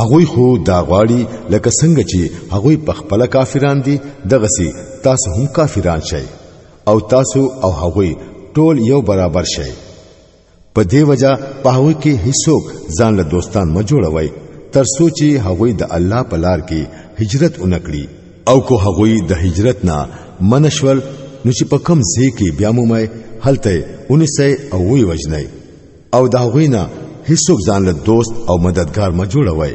هغوی خو دا غواړي لکه څنګه چې هغوی په خپل کافران دي دغه سي تاسو هم کافران شئ او تاسو او هغوی ټول یو برابر شئ په دې وجہ په هغوی کې هیڅوک ځان له دوستان ما جوړوي تر سوچي هغوی د الله په لار کې هجرت اونکړي او کو هغوی د هجرت نه منشول نو چې په کم ځای کې بیا مومای هلته اونسه او وی وجنای او دا غوینه هیڅوک ځان له دوست او مددگار ما جوړوي